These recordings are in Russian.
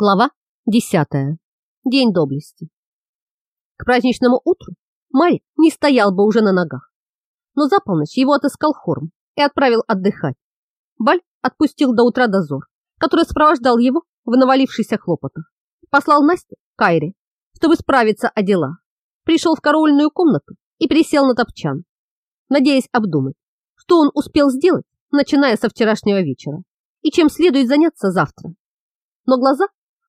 Глава 10. День доблести. К праздничному утру Марик не стоял бы уже на ногах. Но за полночь его отыскал Хорм и отправил отдыхать. Баль отпустил до утра дозор, который сопровождал его в навалившихся хлопотах. Послал Настю к Айре, чтобы справиться о делах. Пришел в караульную комнату и присел на топчан, надеясь обдумать, что он успел сделать, начиная со вчерашнего вечера, и чем следует заняться завтра. Но глаза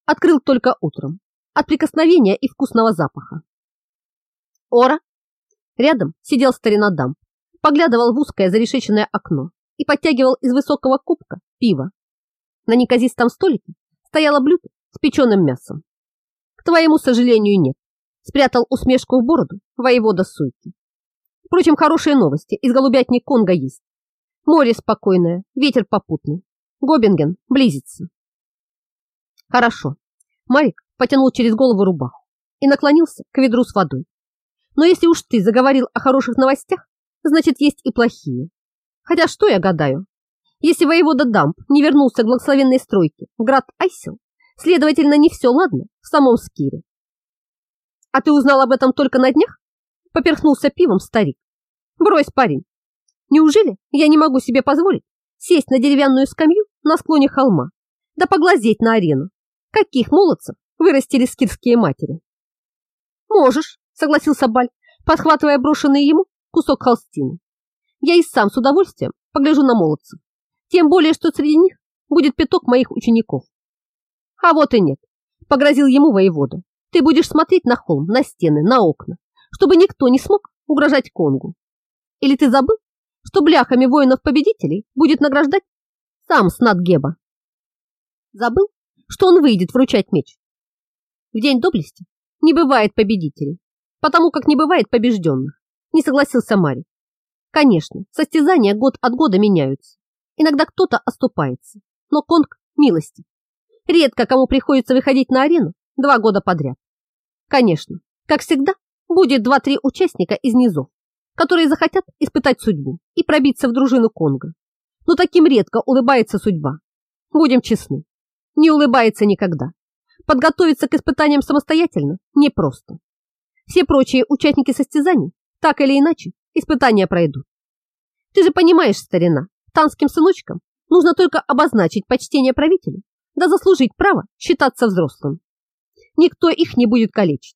открыл только утром от прикосновения и вкусного запаха. Ора. Рядом сидел старина Дам, поглядывал в узкое зарешеченное окно и подтягивал из высокого кубка пиво. На неказистом столике стояло блюдо с печеным мясом. К твоему сожалению, нет. Спрятал усмешку в бороду воевода Суйки. Впрочем, хорошие новости из голубятни Конго есть. Море спокойное, ветер попутный. Гобинген близится. Хорошо. Марик потянул через голову рубаху и наклонился к ведру с водой. Но если уж ты заговорил о хороших новостях, значит, есть и плохие. Хотя что я гадаю? Если воевода Дамп не вернулся к благословенной стройке в град Айсел, следовательно, не все ладно в самом Скире. А ты узнал об этом только на днях? Поперхнулся пивом старик. Брось, парень. Неужели я не могу себе позволить сесть на деревянную скамью на склоне холма да поглазеть на арену, Каких молодцев вырастили скирские матери? Можешь, согласился Баль, подхватывая брошенный ему кусок холстины. Я и сам с удовольствием погляжу на молодцев. Тем более, что среди них будет пяток моих учеников. А вот и нет, погрозил ему воевода. Ты будешь смотреть на холм, на стены, на окна, чтобы никто не смог угрожать Конгу. Или ты забыл, что бляхами воинов-победителей будет награждать сам Снадгеба? Забыл? Что он выйдет вручать меч. В день доблести не бывает победителей, потому как не бывает побежденных, не согласился Мари. Конечно, состязания год от года меняются. Иногда кто-то оступается, но Конг милости. Редко кому приходится выходить на арену два года подряд. Конечно, как всегда, будет два-три участника из низов, которые захотят испытать судьбу и пробиться в дружину Конга. Но таким редко улыбается судьба. Будем честны не улыбается никогда. Подготовиться к испытаниям самостоятельно непросто. Все прочие участники состязаний так или иначе испытания пройдут. Ты же понимаешь, старина, танским сыночкам нужно только обозначить почтение правителю, да заслужить право считаться взрослым. Никто их не будет калечить.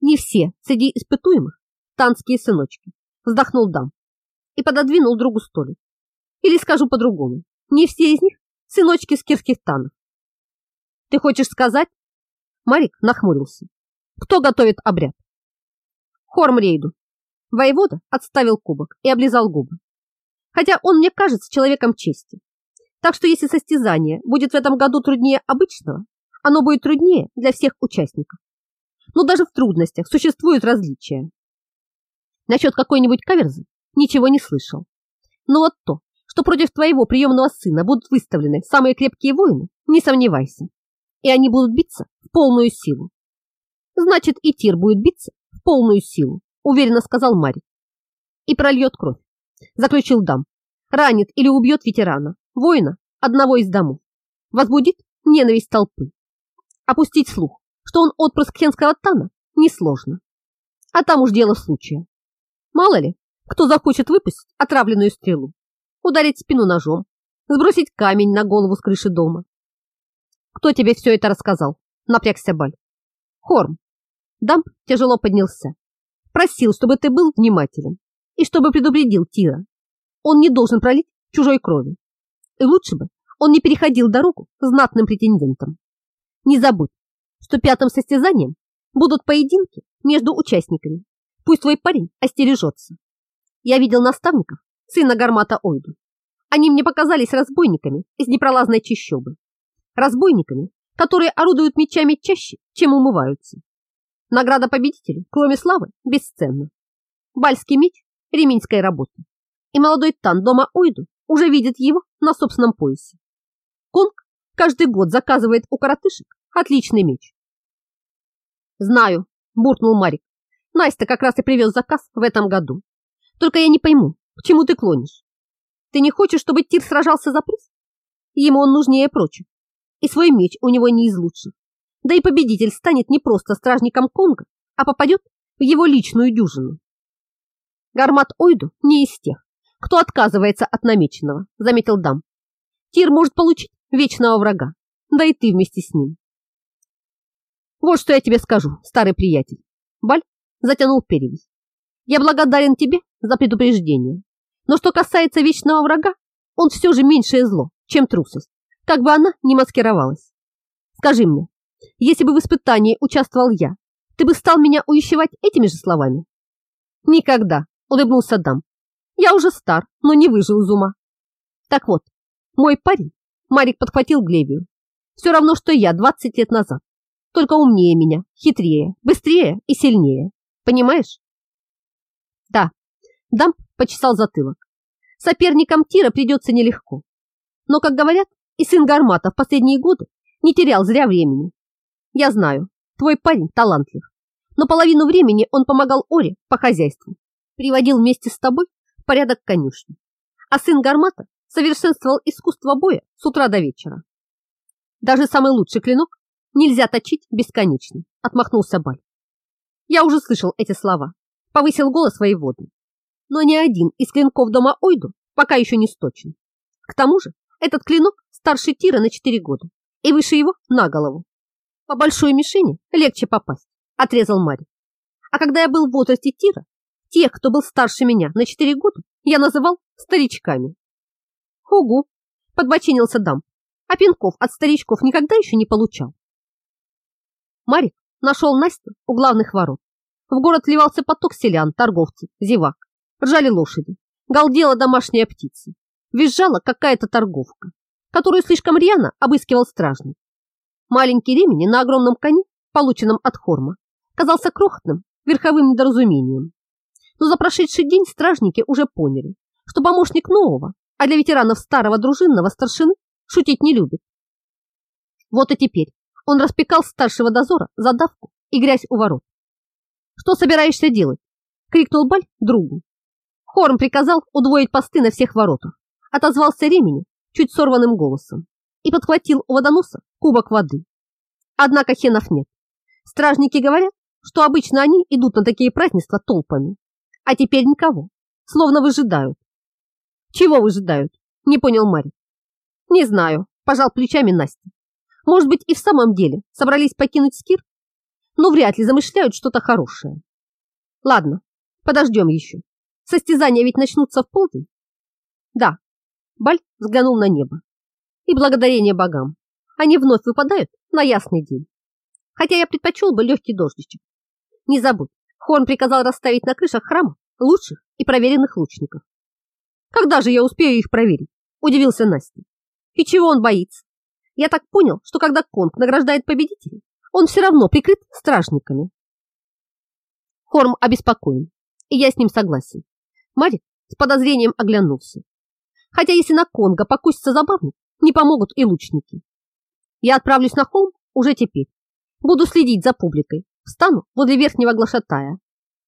Не все среди испытуемых танские сыночки, вздохнул Дам и пододвинул другу столик. Или скажу по-другому, не все из них сыночки скирских танов. Ты хочешь сказать? Марик нахмурился. Кто готовит обряд? Хормрейду. Воевода отставил кубок и облизал губы. Хотя он мне кажется человеком чести. Так что если состязание будет в этом году труднее обычного, оно будет труднее для всех участников. Но даже в трудностях существуют различия. Насчет какой-нибудь каверзы ничего не слышал. Но вот то, что против твоего приемного сына будут выставлены самые крепкие воины, не сомневайся и они будут биться в полную силу. Значит, и Тир будет биться в полную силу, уверенно сказал Марик. И прольет кровь, заключил Дам. Ранит или убьет ветерана, воина, одного из домов. Возбудит ненависть толпы. Опустить слух, что он отпрыск хенского тана, несложно. А там уж дело случая. Мало ли, кто захочет выпустить отравленную стрелу, ударить спину ножом, сбросить камень на голову с крыши дома, кто тебе все это рассказал? Напрягся Баль. Хорм. Дамп тяжело поднялся. Просил, чтобы ты был внимателен и чтобы предупредил Тира. Он не должен пролить чужой крови. И лучше бы он не переходил дорогу знатным претендентам. Не забудь, что пятым состязанием будут поединки между участниками. Пусть твой парень остережется. Я видел наставников, сына Гармата Ойду. Они мне показались разбойниками из непролазной чащобы разбойниками, которые орудуют мечами чаще, чем умываются. Награда победителю, кроме славы, бесценна. Бальский меч – реминской работы. И молодой Тан дома Ойду уже видит его на собственном поясе. Конг каждый год заказывает у коротышек отличный меч. «Знаю», – буркнул Марик. «Настя как раз и привез заказ в этом году. Только я не пойму, к чему ты клонишь? Ты не хочешь, чтобы Тир сражался за приз? Ему он нужнее прочих. И свой меч у него не из лучших. Да и победитель станет не просто стражником Конга, а попадет в его личную дюжину. Гармат Ойду не из тех, кто отказывается от намеченного, заметил Дам. Тир может получить вечного врага, да и ты вместе с ним. Вот что я тебе скажу, старый приятель. Баль затянул перевязь. Я благодарен тебе за предупреждение. Но что касается вечного врага, он все же меньшее зло, чем трусость, как бы она ни маскировалась. Скажи мне, если бы в испытании участвовал я, ты бы стал меня увещевать этими же словами? Никогда, улыбнулся Дам. Я уже стар, но не выжил из ума. Так вот, мой парень, Марик подхватил Глебию, все равно, что я 20 лет назад, только умнее меня, хитрее, быстрее и сильнее. Понимаешь? Да, Дамп почесал затылок. Соперникам Тира придется нелегко. Но, как говорят, и сын Гармата в последние годы не терял зря времени. Я знаю, твой парень талантлив, но половину времени он помогал Оре по хозяйству, приводил вместе с тобой в порядок конюшни. А сын Гармата совершенствовал искусство боя с утра до вечера. Даже самый лучший клинок нельзя точить бесконечно, отмахнулся Баль. Я уже слышал эти слова, повысил голос воеводы. Но ни один из клинков дома Ойду пока еще не сточен. К тому же этот клинок старше Тира на 4 года и выше его на голову. По большой мишени легче попасть, отрезал Мари. А когда я был в возрасте Тира, тех, кто был старше меня на 4 года, я называл старичками. Хугу, подбочинился дам, а пинков от старичков никогда еще не получал. Марик нашел Настю у главных ворот. В город вливался поток селян, торговцев, зевак. Ржали лошади, галдела домашняя птица. Визжала какая-то торговка, которую слишком рьяно обыскивал стражник. Маленький ремень на огромном коне, полученном от Хорма, казался крохотным верховым недоразумением. Но за прошедший день стражники уже поняли, что помощник нового, а для ветеранов старого дружинного старшины шутить не любит. Вот и теперь он распекал старшего дозора за давку и грязь у ворот. «Что собираешься делать?» — крикнул Баль другу. Хорм приказал удвоить посты на всех воротах. Отозвался Ремени чуть сорванным голосом и подхватил у водоноса кубок воды. Однако хенов нет. Стражники говорят, что обычно они идут на такие празднества толпами, а теперь никого, словно выжидают. Чего выжидают? Не понял Марик. Не знаю, пожал плечами Настя. Может быть, и в самом деле собрались покинуть Скир? Но вряд ли замышляют что-то хорошее. Ладно, подождем еще. Состязания ведь начнутся в полдень. Да, Баль взглянул на небо. И благодарение богам, они вновь выпадают на ясный день. Хотя я предпочел бы легкий дождичек. Не забудь, Хорн приказал расставить на крышах храма лучших и проверенных лучников. Когда же я успею их проверить? Удивился Настя. И чего он боится? Я так понял, что когда Конг награждает победителей, он все равно прикрыт стражниками. Хорм обеспокоен, и я с ним согласен. Марик с подозрением оглянулся. Хотя если на Конга покусится забавник, не помогут и лучники. Я отправлюсь на холм уже теперь. Буду следить за публикой. Встану возле верхнего глашатая.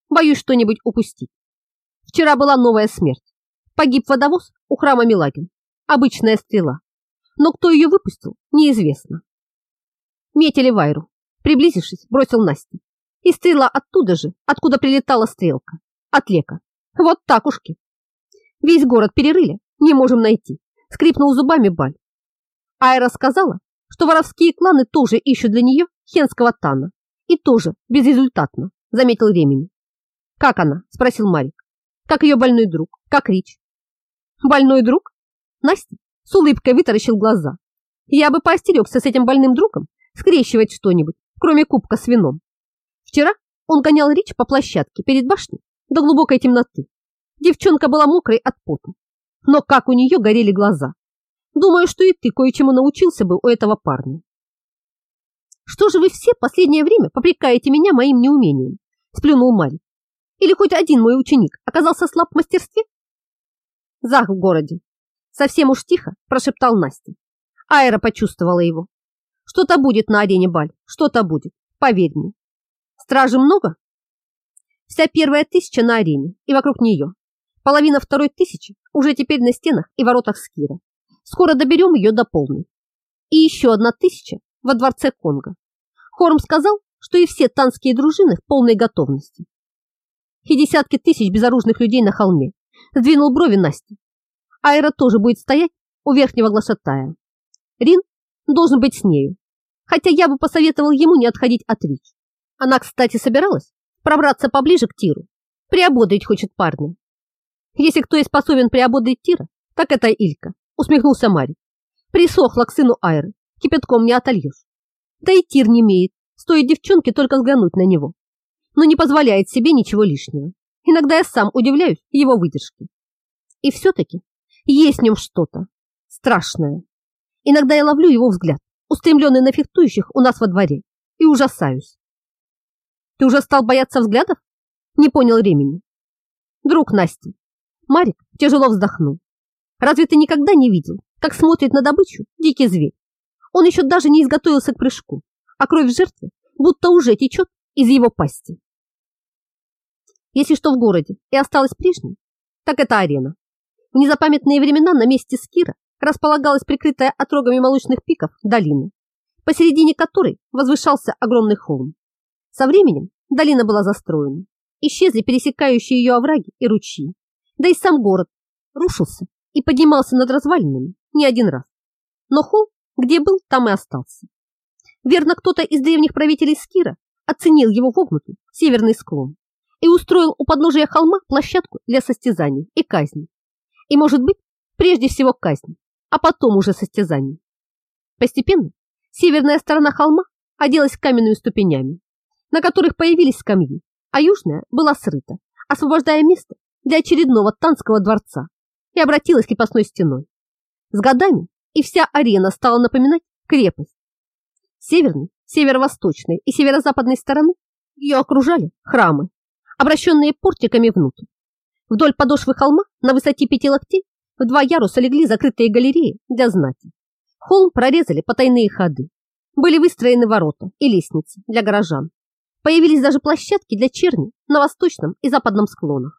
Боюсь что-нибудь упустить. Вчера была новая смерть. Погиб водовоз у храма Милагин. Обычная стрела но кто ее выпустил, неизвестно. Метили Вайру. Приблизившись, бросил Настя. И стрела оттуда же, откуда прилетала стрелка. От лека. Вот так ушки. Весь город перерыли, не можем найти. Скрипнул зубами Баль. Айра сказала, что воровские кланы тоже ищут для нее хенского тана. И тоже безрезультатно, заметил Ремень. Как она? Спросил Марик. Как ее больной друг? Как Рич? Больной друг? Настя с улыбкой вытаращил глаза. Я бы поостерегся с этим больным другом скрещивать что-нибудь, кроме кубка с вином. Вчера он гонял Рич по площадке перед башней до глубокой темноты. Девчонка была мокрой от пота, но как у нее горели глаза. Думаю, что и ты кое-чему научился бы у этого парня. Что же вы все последнее время попрекаете меня моим неумением? Сплюнул Марик. Или хоть один мой ученик оказался слаб в мастерстве? Зах в городе, Совсем уж тихо прошептал Настя. Айра почувствовала его. Что-то будет на арене Баль, что-то будет, поверь мне. Стражи много? Вся первая тысяча на арене и вокруг нее. Половина второй тысячи уже теперь на стенах и воротах Скира. Скоро доберем ее до полной. и еще одна тысяча во дворце Конго. Хорм сказал, что и все танские дружины в полной готовности. И десятки тысяч безоружных людей на холме. Сдвинул брови Насти. Айра тоже будет стоять у верхнего глашатая. Рин должен быть с нею, хотя я бы посоветовал ему не отходить от Рич. Она, кстати, собиралась пробраться поближе к Тиру. Приободрить хочет парня. Если кто и способен приободрить Тира, так это Илька, усмехнулся Мари. Присохла к сыну Айры, кипятком не отольешь. Да и Тир не имеет, стоит девчонке только взглянуть на него. Но не позволяет себе ничего лишнего. Иногда я сам удивляюсь его выдержке. И все-таки есть в нем что-то страшное. Иногда я ловлю его взгляд, устремленный на фехтующих у нас во дворе, и ужасаюсь. Ты уже стал бояться взглядов? Не понял Ремени. Друг Насти. Марик тяжело вздохнул. Разве ты никогда не видел, как смотрит на добычу дикий зверь? Он еще даже не изготовился к прыжку, а кровь жертвы будто уже течет из его пасти. Если что в городе и осталось прежним, так это арена. В незапамятные времена на месте Скира располагалась прикрытая отрогами молочных пиков долина, посередине которой возвышался огромный холм. Со временем долина была застроена, исчезли пересекающие ее овраги и ручьи, да и сам город рушился и поднимался над развалинами не один раз. Но холм, где был, там и остался. Верно, кто-то из древних правителей Скира оценил его вогнутый северный склон и устроил у подножия холма площадку для состязаний и казни. И, может быть, прежде всего казни, а потом уже состязаний. Постепенно северная сторона холма оделась каменными ступенями, на которых появились скамьи, а южная была срыта, освобождая место для очередного танского дворца и обратилась крепостной стеной. С годами и вся арена стала напоминать крепость. Северной, северо-восточной и северо-западной стороны ее окружали храмы, обращенные портиками внутрь. Вдоль подошвы холма на высоте пяти локтей в два яруса легли закрытые галереи для знати. Холм прорезали потайные ходы. Были выстроены ворота и лестницы для горожан. Появились даже площадки для черни на восточном и западном склонах.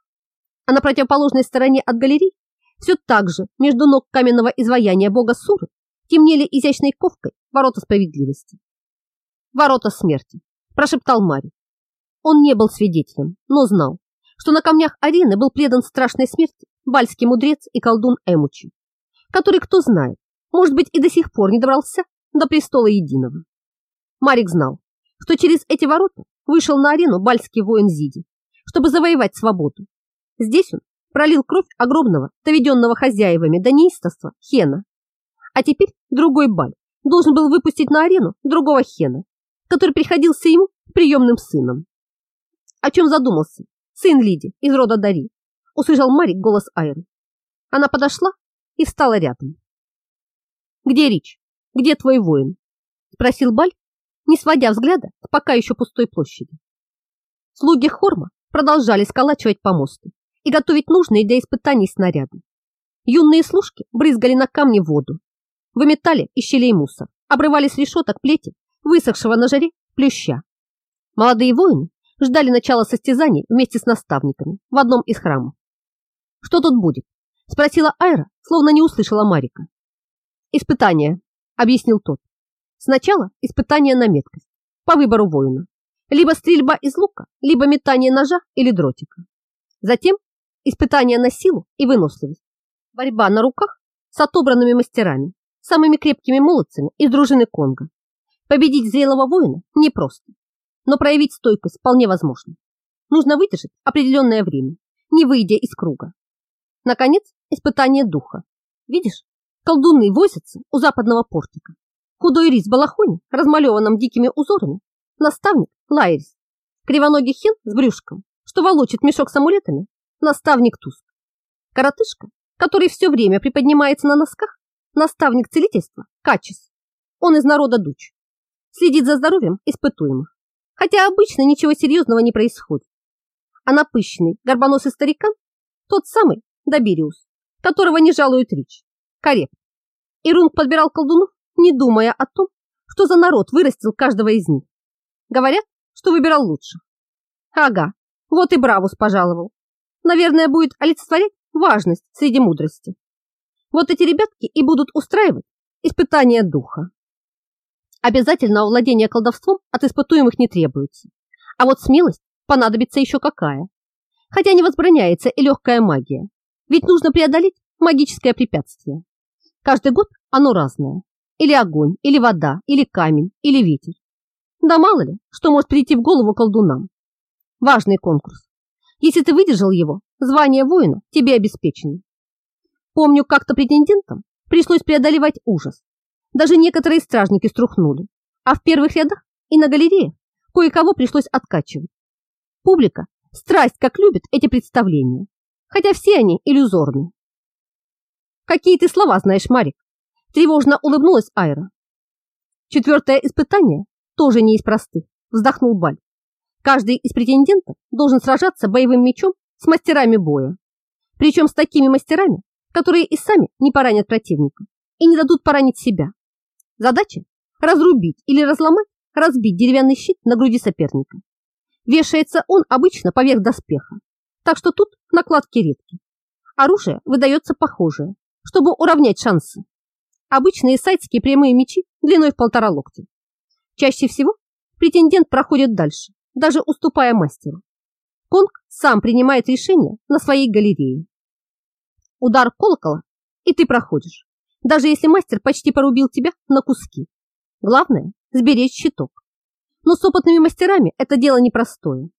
А на противоположной стороне от галерей все так же между ног каменного изваяния бога Суры темнели изящной ковкой ворота справедливости. «Ворота смерти», – прошептал Мари. Он не был свидетелем, но знал, что на камнях арены был предан страшной смерти бальский мудрец и колдун Эмучи, который, кто знает, может быть и до сих пор не добрался до престола единого. Марик знал, что через эти ворота вышел на арену бальский воин Зиди, чтобы завоевать свободу. Здесь он пролил кровь огромного, доведенного хозяевами до неистовства Хена. А теперь другой Баль должен был выпустить на арену другого Хена, который приходился ему приемным сыном. О чем задумался сын Лиди из рода Дари? Услышал Марик голос Айры. Она подошла и встала рядом. «Где Рич? Где твой воин?» Спросил Баль, не сводя взгляда с пока еще пустой площади. Слуги Хорма продолжали сколачивать помосты и готовить нужные для испытаний снаряды. Юные служки брызгали на камни воду, выметали из щелей мусор, обрывали с решеток плети высохшего на жаре плюща. Молодые воины ждали начала состязаний вместе с наставниками в одном из храмов. «Что тут будет?» – спросила Айра, словно не услышала Марика. «Испытание», – объяснил тот. «Сначала испытание на меткость, по выбору воина. Либо стрельба из лука, либо метание ножа или дротика. Затем испытание на силу и выносливость. Борьба на руках с отобранными мастерами, самыми крепкими молодцами из дружины Конго. Победить зрелого воина непросто, но проявить стойкость вполне возможно. Нужно выдержать определенное время, не выйдя из круга. Наконец, испытание духа. Видишь, колдуны возятся у западного портика. Худой рис в балахоне, размалеванном дикими узорами, наставник Лайрис. Кривоногий хен с брюшком, что волочит мешок с амулетами, наставник Туск. Коротышка, который все время приподнимается на носках, наставник целительства Качес. Он из народа Дуч. Следит за здоровьем испытуемых. Хотя обычно ничего серьезного не происходит. А напыщенный, горбоносый старикан, тот самый Добириус, которого не жалует Рич. Коррект. Ирунг подбирал колдунов, не думая о том, что за народ вырастил каждого из них. Говорят, что выбирал лучше. Ага, вот и Бравус пожаловал. Наверное, будет олицетворять важность среди мудрости. Вот эти ребятки и будут устраивать испытания духа. Обязательного владения колдовством от испытуемых не требуется. А вот смелость понадобится еще какая. Хотя не возбраняется и легкая магия. Ведь нужно преодолеть магическое препятствие. Каждый год оно разное. Или огонь, или вода, или камень, или ветер. Да мало ли, что может прийти в голову колдунам. Важный конкурс. Если ты выдержал его, звание воина тебе обеспечено. Помню, как-то претендентам пришлось преодолевать ужас. Даже некоторые стражники струхнули, а в первых рядах и на галерее кое-кого пришлось откачивать. Публика страсть как любит эти представления, хотя все они иллюзорны. Какие ты слова знаешь, Марик? Тревожно улыбнулась Айра. Четвертое испытание тоже не из простых, вздохнул Баль. Каждый из претендентов должен сражаться боевым мечом с мастерами боя. Причем с такими мастерами, которые и сами не поранят противника и не дадут поранить себя. Задача – разрубить или разломать, разбить деревянный щит на груди соперника. Вешается он обычно поверх доспеха, так что тут накладки редкие. Оружие выдается похожее, чтобы уравнять шансы. Обычные сайтские прямые мечи длиной в полтора локтя. Чаще всего претендент проходит дальше, даже уступая мастеру. Конг сам принимает решение на своей галерее. Удар колокола, и ты проходишь, даже если мастер почти порубил тебя на куски. Главное – сберечь щиток. Но с опытными мастерами это дело непростое.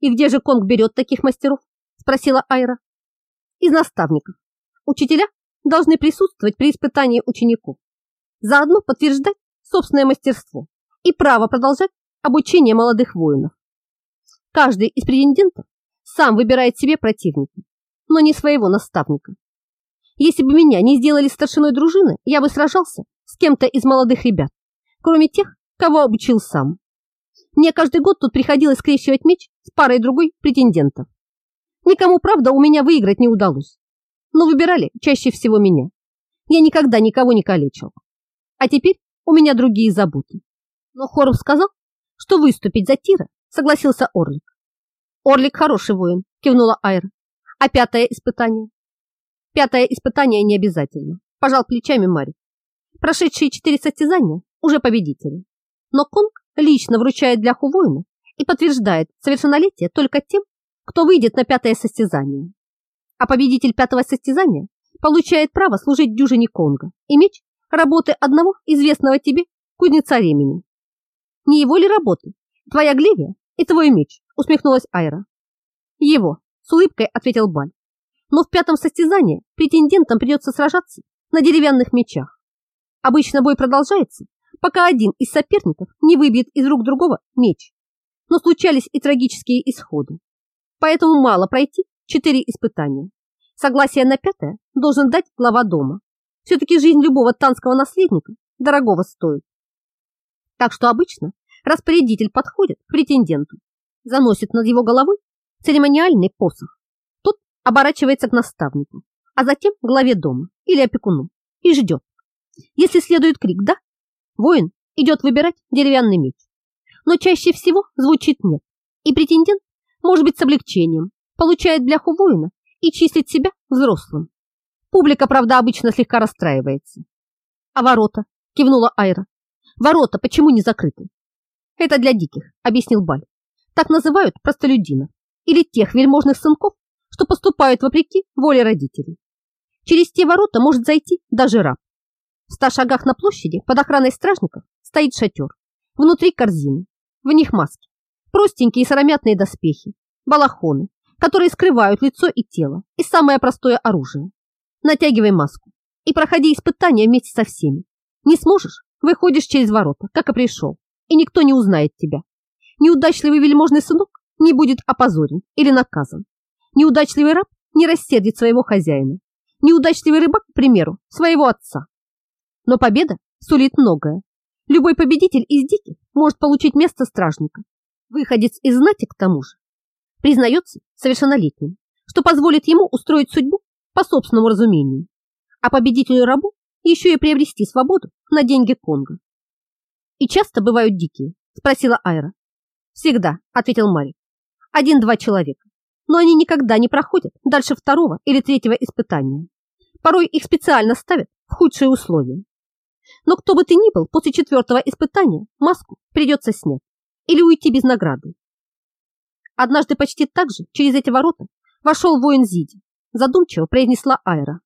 «И где же Конг берет таких мастеров?» – спросила Айра. «Из наставников. Учителя должны присутствовать при испытании учеников, заодно подтверждать собственное мастерство и право продолжать обучение молодых воинов. Каждый из претендентов сам выбирает себе противника, но не своего наставника. Если бы меня не сделали старшиной дружины, я бы сражался с кем-то из молодых ребят, кроме тех, кого обучил сам. Мне каждый год тут приходилось скрещивать меч с парой другой претендентов. Никому, правда, у меня выиграть не удалось. Но выбирали чаще всего меня. Я никогда никого не калечил. А теперь у меня другие заботы. Но Хоров сказал, что выступить за Тира согласился Орлик. Орлик хороший воин, кивнула Айра. А пятое испытание? Пятое испытание не обязательно. Пожал плечами Мари. Прошедшие четыре состязания уже победители. Но Конг лично вручает бляху воина и подтверждает совершеннолетие только тем, кто выйдет на пятое состязание. А победитель пятого состязания получает право служить дюжине Конга и меч работы одного известного тебе кузнеца Ремени. Не его ли работы? Твоя Глевия и твой меч, усмехнулась Айра. Его, с улыбкой ответил Баль. Но в пятом состязании претендентам придется сражаться на деревянных мечах. Обычно бой продолжается, пока один из соперников не выбьет из рук другого меч. Но случались и трагические исходы. Поэтому мало пройти четыре испытания. Согласие на пятое должен дать глава дома. Все-таки жизнь любого танского наследника дорогого стоит. Так что обычно распорядитель подходит к претенденту, заносит над его головой церемониальный посох. Тот оборачивается к наставнику, а затем к главе дома или опекуну и ждет. Если следует крик «да», Воин идет выбирать деревянный меч. Но чаще всего звучит «нет». И претендент, может быть, с облегчением, получает бляху воина и числит себя взрослым. Публика, правда, обычно слегка расстраивается. А ворота? Кивнула Айра. Ворота почему не закрыты? Это для диких, объяснил Баль. Так называют простолюдинов или тех вельможных сынков, что поступают вопреки воле родителей. Через те ворота может зайти даже раб. В ста шагах на площади под охраной стражников стоит шатер. Внутри корзины. В них маски. Простенькие сыромятные доспехи. Балахоны, которые скрывают лицо и тело. И самое простое оружие. Натягивай маску и проходи испытания вместе со всеми. Не сможешь? Выходишь через ворота, как и пришел. И никто не узнает тебя. Неудачливый вельможный сынок не будет опозорен или наказан. Неудачливый раб не рассердит своего хозяина. Неудачливый рыбак, к примеру, своего отца. Но победа сулит многое. Любой победитель из диких может получить место стражника. Выходец из знати к тому же признается совершеннолетним, что позволит ему устроить судьбу по собственному разумению, а победителю рабу еще и приобрести свободу на деньги Конга. «И часто бывают дикие?» – спросила Айра. «Всегда», – ответил Марик. «Один-два человека, но они никогда не проходят дальше второго или третьего испытания. Порой их специально ставят в худшие условия. Но кто бы ты ни был, после четвертого испытания маску придется снять или уйти без награды. Однажды почти так же через эти ворота вошел воин Зиди, задумчиво произнесла Айра.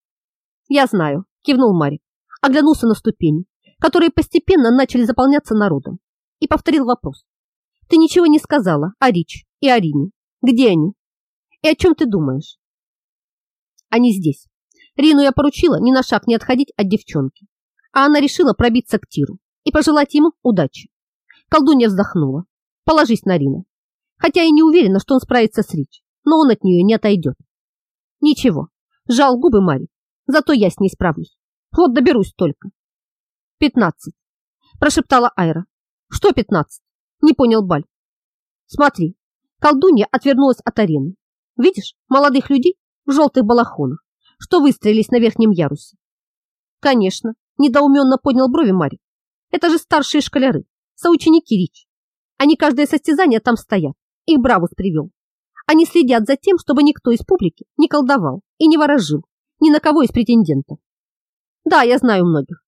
«Я знаю», – кивнул Марик, оглянулся на ступени, которые постепенно начали заполняться народом, и повторил вопрос. «Ты ничего не сказала о Рич и Арине. Где они? И о чем ты думаешь?» «Они здесь. Рину я поручила ни на шаг не отходить от девчонки, а она решила пробиться к Тиру и пожелать ему удачи. Колдунья вздохнула. Положись на Рина. Хотя и не уверена, что он справится с Рич, но он от нее не отойдет. Ничего, жал губы Мари, зато я с ней справлюсь. Вот доберусь только. Пятнадцать, прошептала Айра. Что пятнадцать? Не понял Баль. Смотри, колдунья отвернулась от арены. Видишь, молодых людей в желтых балахонах, что выстроились на верхнем ярусе. Конечно, недоуменно поднял брови Мари. Это же старшие школяры, соученики Рич. Они каждое состязание там стоят. Их Бравус привел. Они следят за тем, чтобы никто из публики не колдовал и не ворожил ни на кого из претендентов. Да, я знаю многих.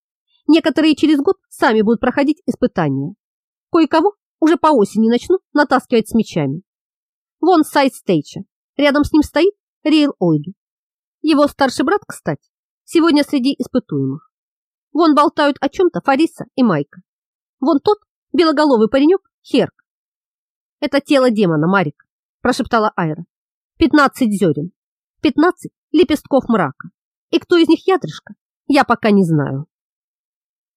Некоторые через год сами будут проходить испытания. Кое-кого уже по осени начнут натаскивать с мечами. Вон сайт Стейча. Рядом с ним стоит Рейл Ойду. Его старший брат, кстати, сегодня среди испытуемых. Вон болтают о чем-то Фариса и Майка. Вон тот белоголовый паренек Херк. Это тело демона, Марик прошептала Айра. «Пятнадцать зерен, пятнадцать лепестков мрака. И кто из них ядрышко, я пока не знаю».